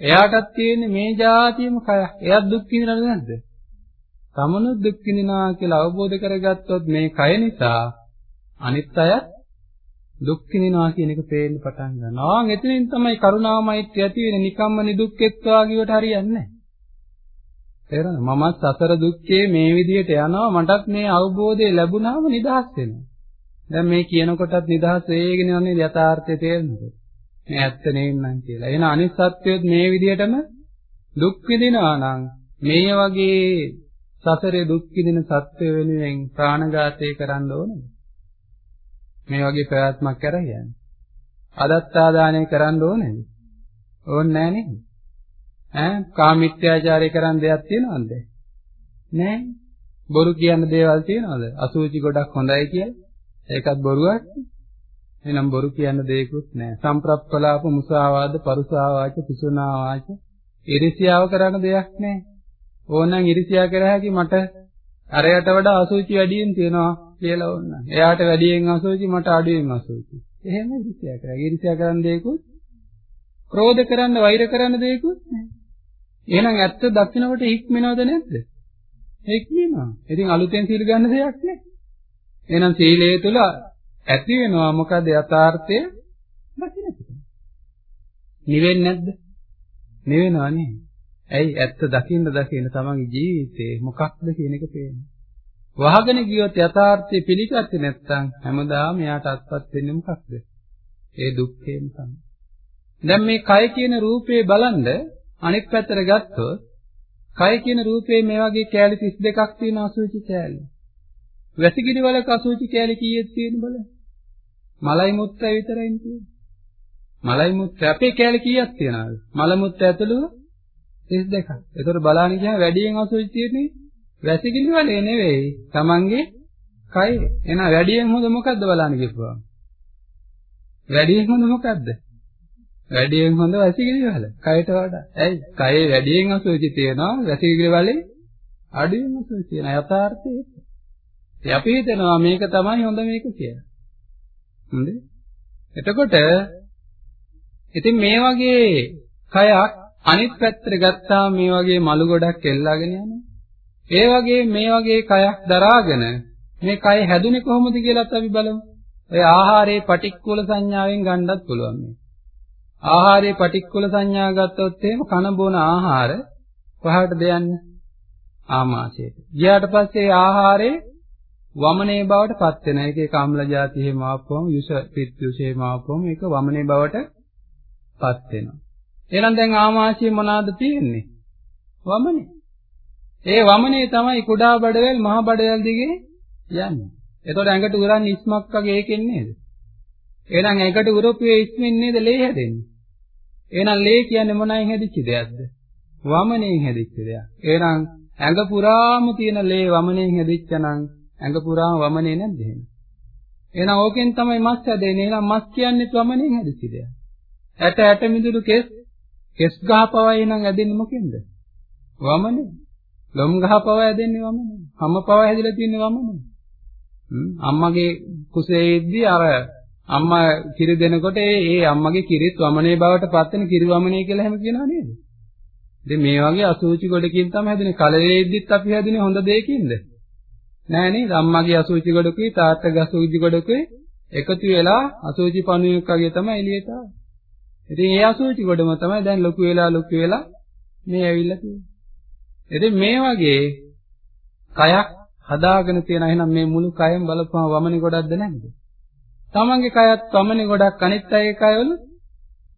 එයාටත් තියෙන්නේ මේ જાතියම කය. එයාත් දුක් විඳිනවද නැද්ද? තමනුත් දුක් විඳිනවා කියලා අවබෝධ කරගත්තොත් මේ කය නිසා අනිත් අය දුක් විඳිනවා කියන එක පේන්න පටන් ගන්නවා. ආන් එතනින් තමයි කරුණා මෛත්‍රිය ඇති වෙන්නේ. නිකම්ම නිදුක්කෙත්වා කියවට හරියන්නේ නැහැ. තේරෙනවද? මමත් සසර දුක්ඛේ මේ විදිහට යනවා. මටත් මේ අවබෝධය ලැබුණාම නිදහස් වෙනවා. දැන් මේ කියනකොටත් නිදහස් වෙගෙන යන්නේ යථාර්ථය තේරෙනවද? මේ ඇත්ත නෙන්නම් කියලා. එහෙනම් අනිත් සත්‍යයත් මේ විදිහටම දුක් විඳිනවා නම් මේ වගේ සසරේ දුක් විඳින සත්‍ය වෙනුවෙන් ප්‍රාණඝාතය කරන්න ඕනද? මේ වගේ ප්‍රයත්නක් කරගෙන අදත්තාදානය කරන්න ඕනේද? ඕනේ නැහැ නේද? ඈ කාමිත්‍යාචාරය කරන්න දෙයක් තියෙනවද? නැහැ. බොරු කියන දේවල් තියෙනවද? අසුචි ගොඩක් හොඳයි කියලා. ඒකත් බොරුවක්. එහෙනම් බොරු කියන්න දෙයක්වත් නැහැ. සම්ප්‍රප්පලාප මුසාවාද පරුසාවාච පිසුනාවාච ඉරිසියාව කරන්න දෙයක් නැහැ. ඕනනම් ඉරිසියා කර හැකි මට අරයට වඩා අසුචි වැඩියෙන් තියෙනවා කියලා ඕනනම්. එයාට වැඩියෙන් අසුචි මට අඩුවෙන් අසුචි. එහෙම ඉරිසියා කරා. ඉරිසියා කරන්න දෙයක්වත් ක්‍රෝධ කරන්න වෛර කරන්න දෙයක්වත් නැහැ. එහෙනම් ඇත්ත දකින්නකොට හික්මනවද නැද්ද? හික්මනවා. ඉතින් අලුතෙන් සීල ගන්න දෙයක් නැහැ. එහෙනම් සීලය තුල ඇති වෙනවා මොකද යථාර්ථය දකින්නකොට. නිවෙන්නේ නැද්ද? නිවෙනවා නේ. ඇයි ඇත්ත දකින්න දකින්න තමන්ගේ ජීවිතේ මොකක්ද කියන එක පේන්නේ. වහගෙන ගියොත් යථාර්ථය පිළිගත්තේ නැත්නම් හැමදාම එයාට අත්පත් වෙන්නේ මොකක්ද? ඒ දුක්ඛයෙන් තමයි. දැන් මේ කය කියන රූපේ බලන්ද අනෙක් පැත්තට ගත්තොත් කය කියන රූපේ මේ වගේ කෑලි 32ක් තියෙන අසුචි කෑලි. වැසිකිලි වලක අසුචි කෑලි කීයක් තියෙන බලන්න. මලයි මුත්‍රා විතරයි තියෙන්නේ. මලයි මුත්‍රා අපේ කෑලි කීයක් තියනවද? මල මුත්‍රා ඇතුළු 32ක්. ඒතකොට බලන්න ගියාම වැඩියෙන් අසුචි තියෙන්නේ වැසිකිලි වලේ නෙවෙයි. Tamange කය. එහෙනම් වැඩියෙන් හොඳ මොකද්ද බලන්න ගිහුවා? වැඩියෙන් හොඳ මොකද්ද? වැඩියෙන් හොඳ වැසිකිලි වල. කයට වඩා. ඇයි? කයේ වැඩියෙන් අසුචි තියෙනවා වැසිකිලි වලේ අඩුවෙන් අසුචි තියෙනවා. යථාර්ථය ඒක. අපි හිතනවා මේක තමයි හොඳ මේක කියලා. හොඳේ. එතකොට ඉතින් මේ වගේ කයක් අනිත් පැත්තට ගත්තාම මේ වගේ මලු ගොඩක් එල්ලාගෙන යනවා. ඒ වගේ මේ වගේ කයක් දරාගෙන මේ කය හැදුනේ කොහොමද කියලාත් අපි බලමු. ඔය ආහාරයේ පටික්කුල සංඥාවෙන් ගන්නත් පුළුවන් මේ. ආහාරයේ පටික්කුල සංඥා ගත්තොත් එහෙම කන බොන ආහාර කොහාටද යන්නේ? ආමාශයට. ගියාට පස්සේ ආහාරේ වමනේ බවට පත් වෙන. ඒක ඒක අම්ල જાති එහෙම ආපුවම යුෂ පිත් යුෂ එහෙම ආපුවම ඒක වමනේ බවට පත් වෙනවා. එහෙනම් දැන් ආමාශයේ මොනවාද තියෙන්නේ? වමනේ. ඒ වමනේ තමයි කුඩා බඩවැල් මහ බඩවැල් දිගේ යන්නේ. එතකොට ඇඟට උරන්නේ ඉස්මක් වගේ ඒකෙන් නේද? එහෙනම් ඇඟට උරපුවේ ඉස්මෙන් නේද ලේ හැදෙන්නේ? එහෙනම් ලේ කියන්නේ මොනයින් හැදිච්ච දෙයක්ද? වමනෙන් හැදිච්ච දෙයක්. එහෙනම් ඇඟ පුරාම තියෙන ලේ වමනෙන් හැදිච්ච නම් ඇඟ පුරාම වමනේ නැද්ද එහෙනම්? එහෙනම් ඕකෙන් තමයි මස් හැදෙන්නේ. එහෙනම් මස් කියන්නේ වමනෙන් හැදිච්ච දෙයක්. ඇට ඇට මිදුළු කෙස් කෙස් ගහ පවයි නම් ඇදෙන්නේ මොකෙන්ද? වමනේ. ලොම් ගහ පව ඇදෙන්නේ වමනේ. හැම පව හැදිලා තියෙන්නේ වමනේ. අම්මගේ කුසේ ඉද්දි අර අම්මා කිරි දෙනකොට ඒ ඒ අම්මගේ කිරිත් වමනේ බවට පත් වෙන කිරි වමනේ කියලා හැම කියනවා නේද? ඉතින් මේ වගේ අසුචි ගොඩකින් තමයි හැදෙන්නේ. කලලේද්දිත් අපි හැදෙන්නේ හොඳ දෙයකින්ද? නෑ නේද? අම්මගේ අසුචි ගොඩකුයි තාත්තගේ අසුචි ගොඩකුයි එකතු වෙලා අසුචි පණුවෙක් වගේ තමයි එළියට ආවේ. ඉතින් ඒ අසුචි ගොඩම තමයි දැන් ලොකු වෙලා ලොකු වෙලා මේ ඇවිල්ලා තියෙන්නේ. ඉතින් මේ වගේ කයක් හදාගෙන තියෙන එහෙනම් මේ මුළු කයම බලපුවම වමනේ ගොඩක්ද නැද්ද? තමන්ගේ කයත් වමනේ ගොඩක් අනිත් අයගේ කයවල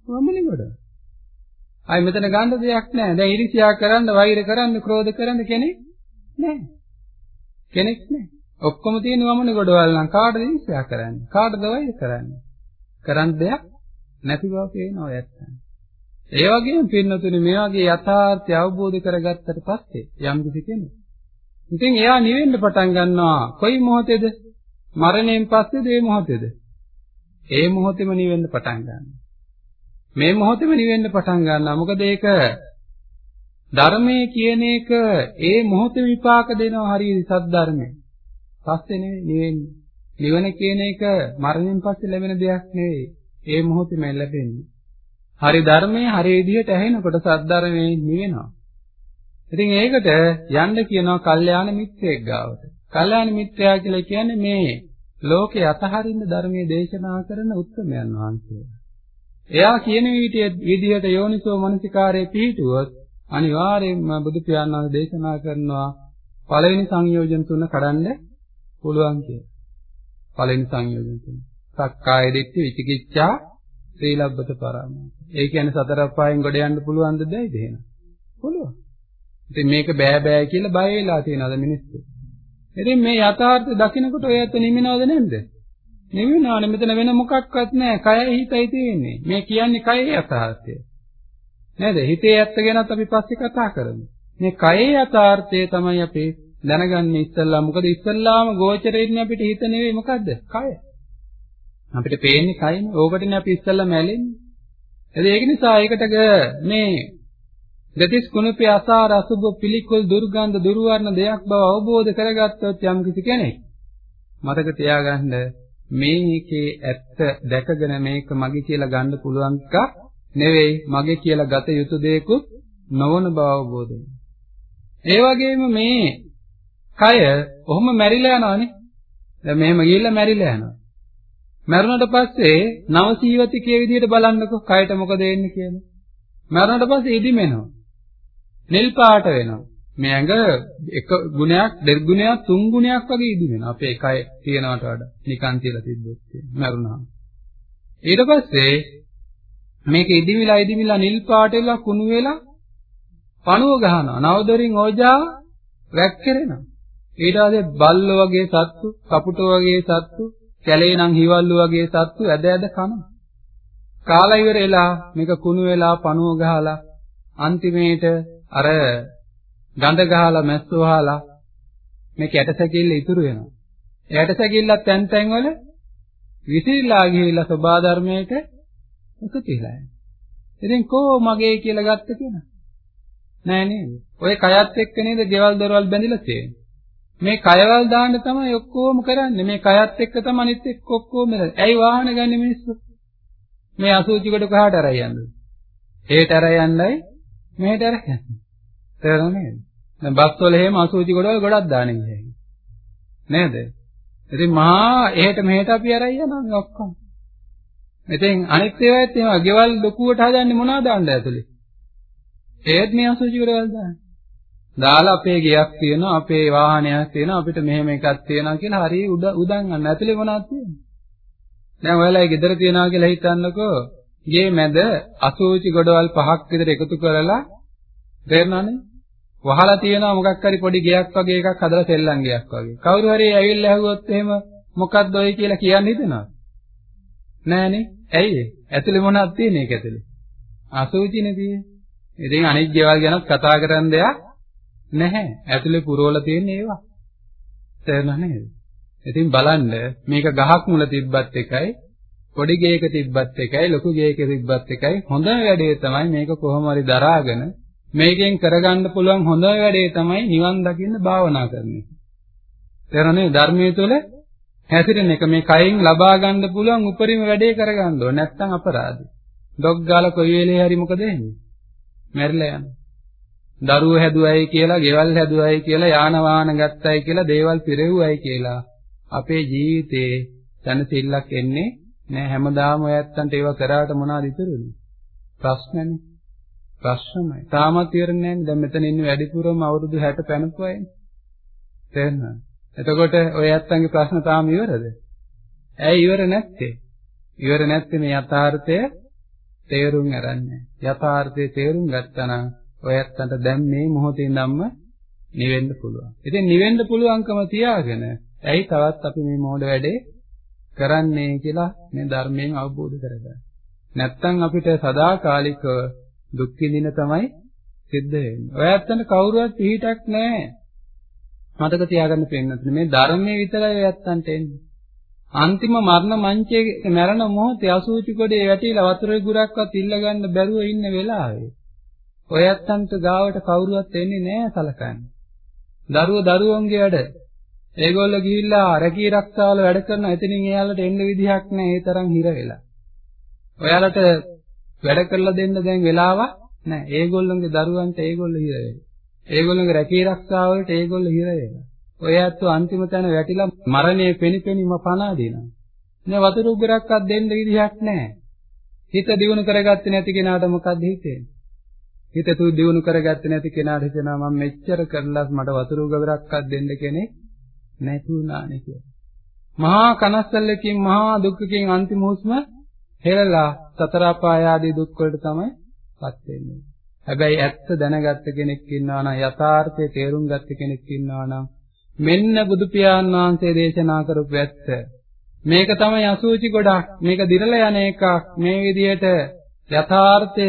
වමනේ ගොඩක්. අයි මෙතන ගන්න දෙයක් නැහැ. දැන් iriසියා කරන්න, වෛර කරන්න, ක්‍රෝධ කරන්න කෙනෙක් නැහැ. කෙනෙක් නැහැ. ඔක්කොම තියෙන වමනේ ගොඩවල් නම් කාටද iriසියා කරන්නේ? කාටද වෛර කරන්නේ? කරන්න දෙයක් නැති බව පේනවා යත්තන්. ඒ වගේම පින්නතුනේ මේ වගේ යථාර්ථය අවබෝධ කරගත්තට පස්සේ යම් කිසි කෙනෙක් ඉතින් එයා නිවෙන්න පටන් ගන්නවා කොයි මොහොතේද? මරණයෙන් පස්සේද ඒ මොහොතේද? ඒ මොහොතේම නිවෙන්න පටන් ගන්නවා. මේ මොහොතේම නිවෙන්න පටන් ගන්නවා. මොකද ඒක ධර්මයේ කියන එක ඒ මොහොතේ විපාක දෙනවා හරියට සත්‍ය පස්සේ නෙවෙයි නිවෙන්නේ. නිවන කියන එක මරණයෙන් පස්සේ ලැබෙන දෙයක් නෙවෙයි. ඒ මොහොතේම ලැබෙන්නේ. හරි ධර්මයේ හරි විදිහට ඇහෙනකොට සද්ධර්මයේ නිවෙනවා. ඉතින් ඒකට යන්න කියනවා කල්යාණ මිත්‍රයෙක් ගාවට. කල්යාණ මිත්‍රයා කියලා කියන්නේ මේ ලෝකේ අතහරින්න ධර්මයේ දේශනා කරන උත්තරමයන් වහන්සේ. එයා කියන විදිහට යෝනිසෝ මනසිකාරයේ පිහිටුවොත් අනිවාර්යයෙන්ම බුදු පියාණන් වහන්සේ දේශනා කරනවා පළවෙනි සංයෝජන තුන කඩන්න පුළුවන් කියලා. පළවෙනි සංයෝජන තුන. සක්කාය දිට්ඨි විචිකිච්ඡා සීලබ්බත පරාමාස. ඒ කියන්නේ සතර අපායෙන් ගොඩ යන්න පුළුවන්ද බැයිද එහෙනම්? පුළුවන්. ඉතින් මේක බෑ බෑ කියලා බය වෙලා තියෙනවද මිනිස්සු? ඉතින් මේ යථාර්ථය දකිනකොට ඔය ඇත්ත නිමිනවද නැද්ද? නිමිනවනේ මෙතන වෙන මොකක්වත් නැහැ. කයයි හිතයි තියෙන්නේ. මේ කියන්නේ කයේ යථාර්ථය. නේද? හිතේ ඇත්ත ගැනත් අපි පස්සේ කතා කරමු. මේ කයේ යථාර්ථය තමයි අපි දැනගන්නේ ඉස්සල්ලා. මොකද ඉස්සල්ලාම ගෝචරෙන්නේ අපිට හිත නෙවෙයි මොකද්ද? කය. අපිට පේන්නේ කයනේ. ඕකටනේ අපි ඉස්සල්ලා මැලෙන්නේ. ඒක නිසා ඒකට මේ දෙතිස් කුණපේ අසාර අසුබ පිළිකුල් දුර්ගන්ධ දුර්වර්ණ දෙයක් බව අවබෝධ කරගත්තොත් යම් කිසි කෙනෙක් මතක තියාගන්න මේකේ ඇත්ත දැකගෙන මේක මගේ කියලා ගන්න පුළුවන් එකක් නෙවෙයි මගේ කියලා ගත යුතු දෙයක්ුත් නොවන බව අවබෝධ ඒ වගේම මේ කය ඔහොම මැරිලා යනවානේ. දැන් මෙහෙම ගිහිල්ලා මැරිලා යනවා. මැරුණට පස්සේ නවසීවතිකයේ විදිහට බලන්නකෝ කයට මොකද වෙන්නේ කියලා. මැරුණට පස්සේ ඉදිමෙනවා. නිල් පාට වෙනවා. මේ ඇඟ එක ගුණයක්, දෙක ගුණයක්, තුන් ගුණයක් වගේ ඉදි වෙනවා. අපේ කය තියනවට වඩා නිකන් තියලා තිබ්බොත් මරුණා. ඊට පස්සේ මේක ඉදිමිලා ඉදිමිලා නිල් පාට වෙලා කුණු වෙලා පණුව ගහනවා. නවදරින් ඕජා වැක්කිරෙනවා. ඊට පස්සේ බල්ලෝ වගේ සත්තු, කපුටෝ වගේ සත්තු, කැලේ නම් හිවල්ලු වගේ සත්තු ඇද ඇද කනවා. කාලා ඉවරෙලා මේක කුණු වෙලා පණුව ගහලා අන්තිමේට අර ගඳ ගහලා මැස්සෝ වහලා මේක ඇටසැකිල්ල ඉතුරු වෙනවා. ඒ ඇටසැකිල්ලත් තැන් තැන් වල විසිරලා ගිහිල්ලා සබා ධර්මයට එකතු වෙලා යනවා. ඉතින් කෝ මගේ කියලා ගත්ත කෙනා? නෑ නේද? ඔය කයත් එක්ක නේද ගෙවල් දොරවල් බැඳිලා තියෙන්නේ. මේ කයවල් දාන්න තමයි ඔක්කොම කරන්නේ. මේ කයත් එක්ක තමයි අනිත් එක්ක ඔක්කොම ඇයි වාහන ගන්න මිනිස්සු? මේ අසුචි කොට කොහාට අරයි යන්නේ? හේට අරයි යන්නයි මෙහෙට අරගෙන. තේරුණා නේද? දැන් බස් වල එහෙම අසුචි ගොඩවල් ගොඩක් දාන්නේ නැහැ. නේද? ඉතින් මහා එහෙට මෙහෙට අපි අරයි යනවා ඔක්කොම. ඉතින් අනිත් ඒවාත් එහෙම ගෙවල් ලොකුවට හදන්නේ මොනවද දාන්න ඇතුලේ? ඒත් මේ අසුචි ගොඩවල් දාන්නේ. දාලා අපේ ගෙයක් තියෙනවා අපේ වාහනයක් තියෙනවා අපිට මෙහෙම එකක් තියෙනවා කියලා හරිය උඩ උදන් ගන්න. ඇතුලේ මොනවද තියෙන්නේ? දැන් ඔයාලා ඒ ගෙදර තියනවා කියලා හිතන්නකෝ. ගේ මැද අසූචි ගොඩවල් පහක් විතර එකතු කරලා තේරෙනවනේ වහලා තියෙනවා මොකක් හරි පොඩි ගෙයක් වගේ එකක් හදලා සෙල්ලම් ගෙයක් වගේ. කවුරු හරි ඇවිල්ලා ඇහුවොත් එහෙම මොකක්ද ඔය කියලා කියන්න හිතෙනවද? නෑනේ. ඇයි ඇතුලේ මොනවද තියෙන්නේ ඒක ඇතුලේ? අසූචිනේ තියෙන්නේ. ඉතින් අනිත් ගෙවල් ගැනත් කතා කරන්න දෙයක් නැහැ ඇතුලේ පුරවලා තියෙන්නේ ඒවා තේරෙනව නේද ඉතින් බලන්න මේක ගහක් මුල තිබ්බත් එකයි පොඩි ගේක තිබ්බත් එකයි ලොකු ගේක තිබ්බත් එකයි හොඳ වැඩේ තමයි මේක කොහොම හරි දරාගෙන මේකෙන් කරගන්න පුළුවන් හොඳ වැඩේ තමයි නිවන් දකින්න භාවනා කරන එක. තේරෙනවද ධර්මයේ තුල හැසිරෙන එක මේ කයින් ලබා ගන්න පුළුවන් උපරිම වැඩේ කරගන්න ඕන නැත්නම් අපරාධයි. ඩොග් ගාලා කොයි වෙලේ හරි මොකද වෙන්නේ? මැරිලා යනවා. දරුවෝ හැදුවයි කියලා, ගෙවල් හැදුවයි කියලා, යාන වාහන ගත්තයි කියලා, දේවල් පිරෙව්වයි කියලා අපේ ජීවිතේ දැනසිල්ලක් එන්නේ නෑ හැමදාම ඔය ඇත්තන්ට ඒව කරාට මොනවද ඉතුරුනේ? ප්‍රශ්නනේ. ප්‍රශ්නමයි. තාමත් ඉවරන්නේ නෑනේ. දැන් මෙතන ඉන්නේ වැඩිපුරම අවුරුදු 60 පැනපු අයනේ. තේරෙනවද? එතකොට ඔය ඇත්තන්ගේ ප්‍රශ්න තාම ඉවරද? ඇයි ඉවර නැත්තේ? ඉවර නැත්තේ මේ යථාර්ථය තේරුම් අරන්නේ. යථාර්ථය තේරුම් ගත්තා නම් ඔය ඇත්තන්ට දැන් මේ මොහොතේ ඉඳන්ම නිවෙන්න පුළුවන්. ඉතින් නිවෙන්න පුළුවන්කම තියාගෙන ඇයි තවත් අපි මේ මොඩ වැඩේ කරන්නේ කියලා මේ ධර්මයෙන් අවබෝධ කරගන්න. නැත්තම් අපිට සදාකාලිකව දුක් විඳින තමයි සිද්ධ වෙන්නේ. ඔය ඇත්තන්ට කවුරුවත් පිළිටක් නැහැ. මතක තියාගන්න පෙන්නත් මේ ධර්මයේ විතරයි ඔය ඇත්තන්ට එන්නේ. අන්තිම මරණ මංචයේ මරණ මොහොතේ අසුචි කොටේ වැටිලා වතුරේ ගුරක්වත් ඉල්ල ගන්න බැරුව ඉන්න වෙලාවේ ඔය ඇත්තන්ට ගාවට කවුරුවත් එන්නේ නැහැ සලකන්නේ. දරුවෝ දරුවන්ගේ වැඩ. ඒගොල්ලෝ ගිහිල්ලා රැකී රක්ෂාවල වැඩ කරන එතනින් එයාලට එන්න විදිහක් නැහැ ඒ තරම් හිර වෙලා. ඔයාලට වැඩ කරලා දෙන්න දැන් වෙලාවක් නැහැ. ඒගොල්ලන්ගේ දරුවන්ට ඒගොල්ලෝ හිර වෙලා. ඒගොල්ලන්ගේ රැකී රක්ෂාවලට ඒගොල්ලෝ හිර වෙලා. ඔය ඇත්තෝ අන්තිම තැන වැටිලා මරණය පෙනිපෙනිම පනා දිනවා. නේ වතුර උගරක්වත් දෙන්න විදිහක් නැහැ. හිත දියුණු කරගත්තේ නැති කෙනාට මොකද්ද හිතෙන්නේ? හිත තු දියුණු කරගත්තේ නැති කෙනාට හිතෙනවා මම මෙච්චර කරලා මට වතුර උගරක්වත් දෙන්න කෙනෙක් නැති වුණානේ කියලා. මහා කනස්සල්ලකින් මහා දුක්ඛකින් අන්තිම හුස්ම හෙළලා සතර අපාය ආදී දුක් වලට තමයි පත් වෙන්නේ. හැබැයි ඇත්ත දැනගත්ත කෙනෙක් ඉන්නවා නම් යථාර්ථය තේරුම් ගත්ත කෙනෙක් ඉන්නවා නම් මෙන්න බුදු පියාණන් වහන්සේ දේශනා කරපු ඇත්ත. මේක තමයි අසුචි ගොඩක්. මේක දිරලා යන එකක්. මේ විදිහට යථාර්ථය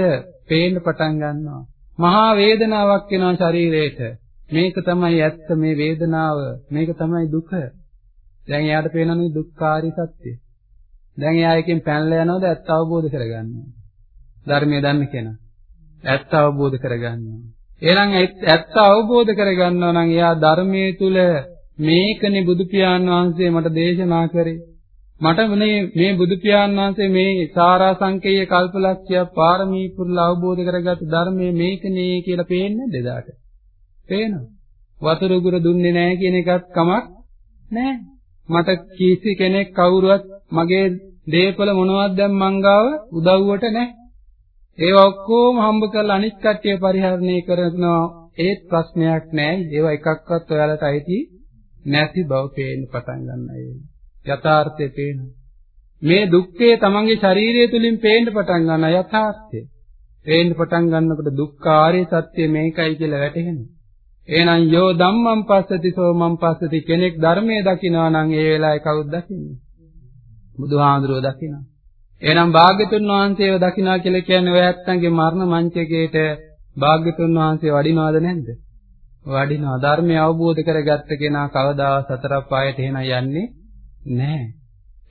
පේන්න පටන් ගන්නවා. මහා වේදනාවක් වෙනවා ශරීරේට. මේක තමයි ඇත්ත මේ වේදනාව. මේක තමයි දුක. දැන් එයාට පේනනේ දුක්ඛාරී සත්‍ය. දැන් එයා එකෙන් පැනලා යනවද ඇත්ත අවබෝධ කරගන්නවා. ධර්මය දන්න කෙනා. ඇත්ත අවබෝධ කරගන්නවා. එහෙනම් ඇත්ත අවබෝධ කරගන්නවා නම් එයා ධර්මයේ තුල මේකනේ බුදු පියාණන් වහන්සේ මට දේශනා කරේ. මට මේ මේ බුදු පියාණන් වහන්සේ මේ සාරා සංකේය කල්පලක්ෂ්‍ය පාරමී පුරුල අවබෝධ කරගත් ධර්මයේ මේකනේ කියලා පේන්නේ දෙදාට. පේනවා. වතුර උගුර දුන්නේ නැහැ කියන එකත් කමක් නැහැ. මට කීසි කෙනෙක් කවුරුවත් මගේ දේපල මොනවද දැන් මංගාව උදව්වට නැහැ. ඒවා ඔක්කොම හම්බ කරලා අනිත් කට්ටිය පරිහරණය කරනවා ඒත් ප්‍රශ්නයක් නැහැ. ඒවා එකක්වත් ඔයාලට අයිති නැති බව පේන්න පටන් ගන්නයි. යථාර්ථය පේනවා. මේ දුක්ඛය තමන්ගේ ශරීරය තුලින් පේන්න පටන් ගන්න යථාර්ථය. පේන්න පටන් ගන්නකොට දුක්ඛාරය සත්‍ය මේකයි කියලා වැටහෙනවා. එහෙනම් යෝ ධම්මං පස්සති සෝ මං පස්සති කෙනෙක් ධර්මයේ දකිනවා නම් ඒ වෙලාවේ කවුද දකින්නේ? බුදුහාඳුරෝ දකිනවා. එහෙනම් භාග්‍යතුන් වහන්සේව දකිනා කියලා කියන්නේ ඔය ඇත්තන්ගේ මරණ මංචකයේට භාග්‍යතුන් වහන්සේ වඩිනවද නැද්ද? වඩිනවා. ධර්මය අවබෝධ කරගත්ත කෙනා කවදා සතර පායට එහෙම යන්නේ නැහැ.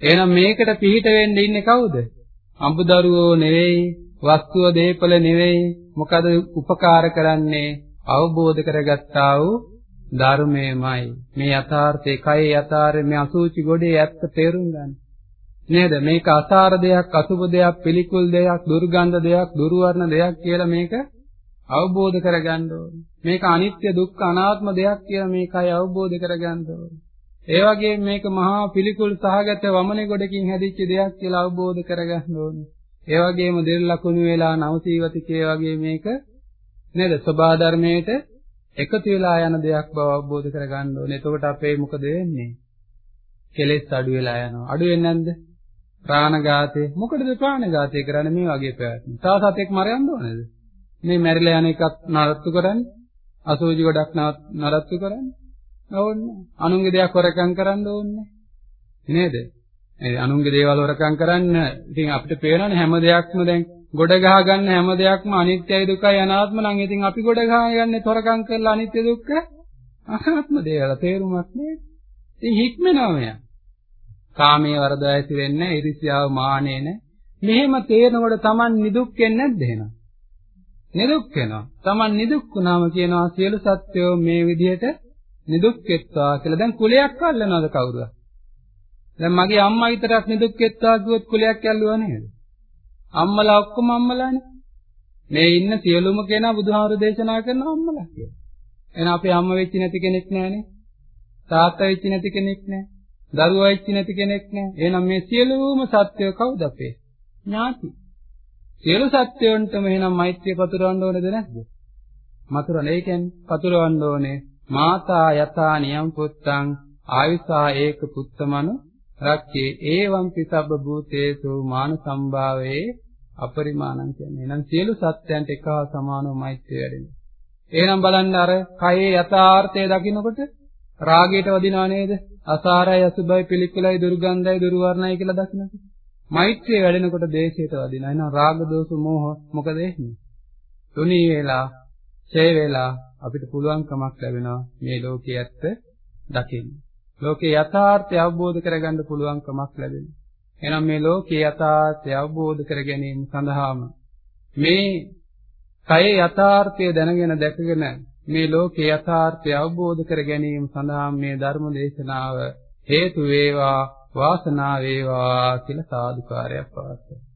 එහෙනම් මේකට පිහිට වෙන්න ඉන්නේ කවුද? අඹදරුවෝ නෙවෙයි, වස්තුව දේපල නෙවෙයි. මොකද උපකාර කරන්නේ අවබෝධ කරගත්තා වූ ධර්මයමයි. මේ යථාර්ථේ කය යථාර්ථේ මේ අසූචි ගොඩේ ඇත්ත තේරුම් ගන්න. නේද? මේක අසාර දෙයක්, අසුබ දෙයක්, පිළිකුල් දෙයක්, දුර්ගන්ධ දෙයක්, දුර්වර්ණ දෙයක් කියලා මේක අවබෝධ කරගන්න ඕනේ. මේක අනිත්‍ය දුක්ඛ අනාත්ම දෙයක් කියලා මේකයි අවබෝධ කරගන්න ඕනේ. ඒ වගේම මේක මහා පිළිකුල් සහගත වමනේ ගොඩකින් හැදිච්ච දෙයක් කියලා අවබෝධ කරගන්න ඕනේ. ඒ වගේම දෙල් ලකුණු වෙලා නවසීවතිකේ වගේ මේක නේද? සබා ධර්මයේට එකතු වෙලා යන දෙයක් බව අවබෝධ කරගන්න ඕනේ. එතකොට අපේ මොකද වෙන්නේ? කෙලෙස් අඩු වෙලා යනවා. අඩු වෙන්නේ නැද්ද? ප්‍රාණඝාතය. මොකටද ප්‍රාණඝාතය කරන්නේ මේ වගේ පැවැත්ම? තව සතෙක් මරයන්න ඕනේද? මේ මැරිලා යන එකත් නරත්තු කරන්නේ? අසෝජි ගොඩක් නරත්තු කරන්නේ? ඕන්නේ. අනුන්ගේ දෙයක් හොරකම් කරන්න ඕනේ. නේද? ඒ අනුන්ගේ දේවල් හොරකම් කරන්න ඉතින් අපිට පේනවනේ හැම දෙයක්ම දැන් ගොඩ ගහ ගන්න හැම දෙයක්ම අනිත්‍යයි දුකයි අනාත්ම නම් ඉතින් අපි ගොඩ ගහගන්නේ තොරකම් කරලා අනිත්‍ය දුක්ඛ අනාත්ම දේවල් තේරුමක් නේද? ඉතින් හික්මනවා මෙයා. කාමයේ වරද ඇති වෙන්නේ ඉරිසියාව මානෙ නැ. මෙහෙම තේරෙනකොට Taman නිදුක් වෙන්නේ නැද්ද එහෙනම්? නිදුක් වෙනවා. Taman නිදුක් වුණාම කියනවා සියලු සත්වයෝ මේ විදිහට නිදුක් වෙත්වා කියලා. දැන් කුලයක් අල්ලනවද කවුරුද? දැන් මගේ අම්මා විතරක් නිදුක් වෙත්වා කිව්වොත් කුලයක් ඇල්ලුවා නේද? අම්මලා ඔක්කොම අම්මලානේ. මේ ඉන්න සියලුම කෙනා බුදුහාරු දේශනා කරන අම්මලා කියලා. එහෙනම් අපේ අම්ම වෙච්ච නැති කෙනෙක් නැහනේ. තාත්තා වෙච්ච නැති කෙනෙක් නැහැ. දරුවා වෙච්ච නැති කෙනෙක් නැහැ. එහෙනම් මේ සියලුම සත්වය කවුද අපේ? ඥාති. සියලු සත්වයන්ටම එහෙනම් මෛත්‍රිය පතුරවන්න ඕනේද නැද්ද? මතුරන ඒ කියන්නේ පතුරවන්න ඕනේ. මාතා යතා නියම් පුත්තං ආයුසා ඒක පුත්තමනු රක්කේ ඒවම් පිසබ්බ භූතේසු මාන සම්භාවේ අපරිමාණං කියන්නේ. එහෙනම් සියලු සත්‍යයන්ට එක හා සමානව මෛත්‍රිය වැඩෙනවා. එහෙනම් බලන්න අර කයේ යථාර්ථය දකින්නකොට රාගයට වදිනා නේද? අසාරයි අසුබයි පිළිකුලයි දුර්ගන්ධයි දුර්වර්ණයි කියලා දකින්නට. මෛත්‍රිය වැඩෙනකොට දේශයට වදිනා. එහෙනම් රාග දෝෂ මෝහ මොකද එන්නේ? තුනී වෙලා, ඡේ වෙලා අපිට පුළුවන්කමක් ලැබෙනවා මේ ලෝකයේ ඇත්ත දකින්න. ලෝකේ යථාර්ථය අවබෝධ කරගන්න පුළුවන්කමක් ලැබෙනවා. එහෙනම් මේ ලෝකේ යථාර්ථය අවබෝධ කර ගැනීම සඳහාම මේ කයේ යථාර්ථය දැනගෙන දැකගෙන මේ ලෝකේ යථාර්ථය අවබෝධ කර ගැනීම සඳහා මේ ධර්ම දේශනාව හේතු වේවා වාසනාව වේවා කියලා සාදුකාරයක් පවත්වනවා